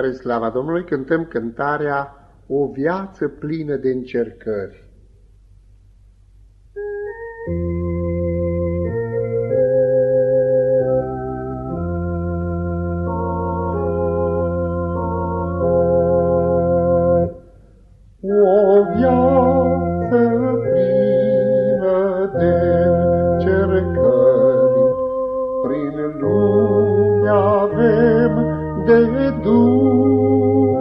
Spre slava Domnului cântăm cântarea O viață plină de încercări. O viață plină de încercări, prin lume avem de dus.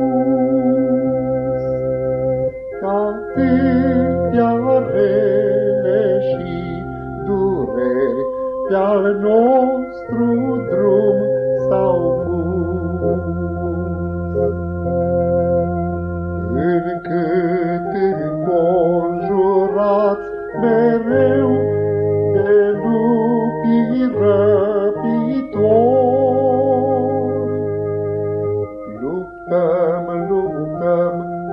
Atâtea rele și dureri pe-al nostru drum s-au pus.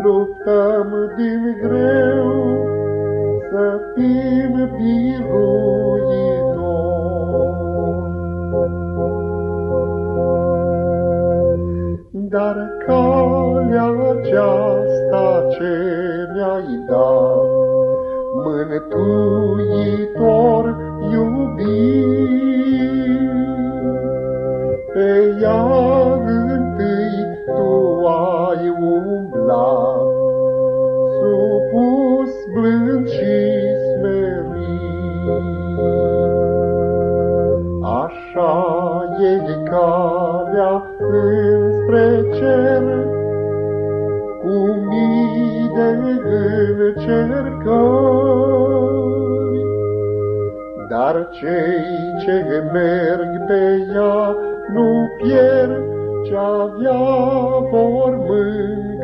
Luptăm, luptăm din greu, Să fim biruitori. Dar calea aceasta ce mi-ai dat, Mântuitor iubit, pe ea supus și smerit. Așa e calea înspre cer, cu mii de încercări. Dar cei ce merg pe ea nu pierd, ce-avea vor mângâi.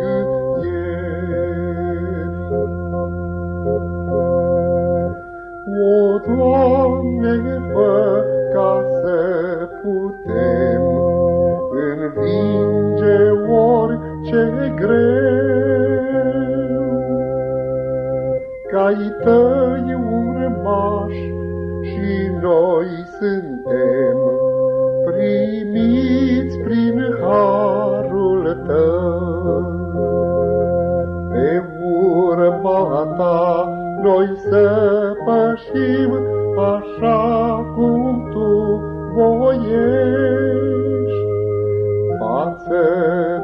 ca să putem învinge orice greu. Cai tăi urmași și noi suntem primiți prin harul tău. Pe urma ta noi suntem pășim așa cum tu voiești. Față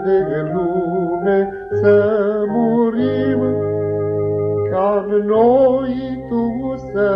de lume să murim, ca noi tu să